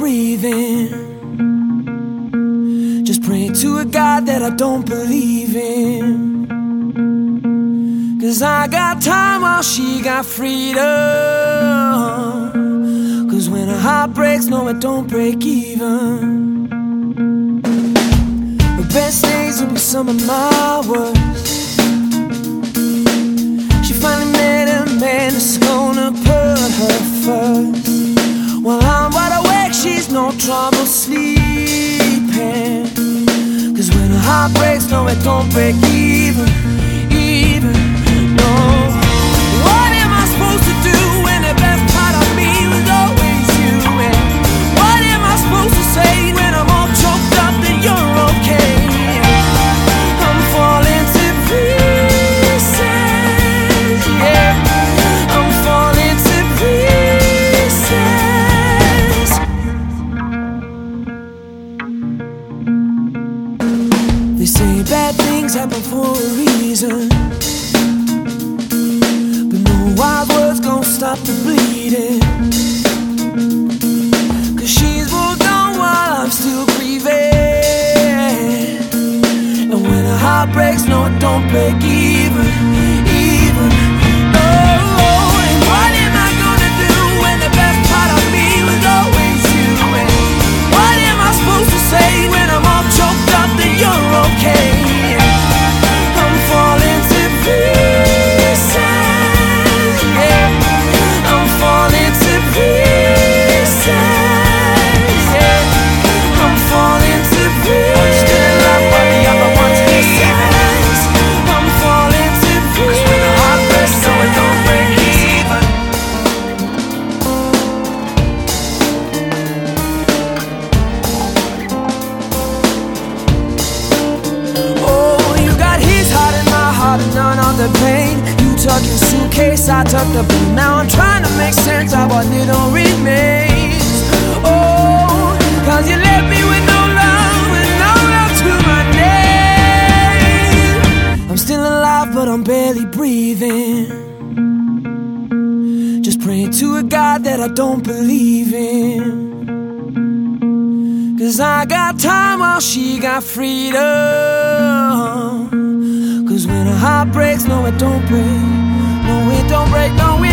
breathing. Just praying to a God that I don't believe in. Cause I got time while she got freedom. Cause when a heart breaks, no, it don't break even. The best days will be some of my worst. Trouble sleeping. Cause when a heart breaks, no, it don't break even, They say bad things happen for a reason. But no wild words gon' stop the bleeding. Cause she's moved on while I'm still grieving. And when a heart breaks, no, don't break even. Pain. You tuck your suitcase, I tuck the blame. Now I'm trying to make sense of what little remains. Oh, cause you left me with no love and no love to my name. I'm still alive, but I'm barely breathing. Just praying to a God that I don't believe in. Cause I got time while she got freedom. Heart breaks, no, it don't break. No, it don't break, no, it.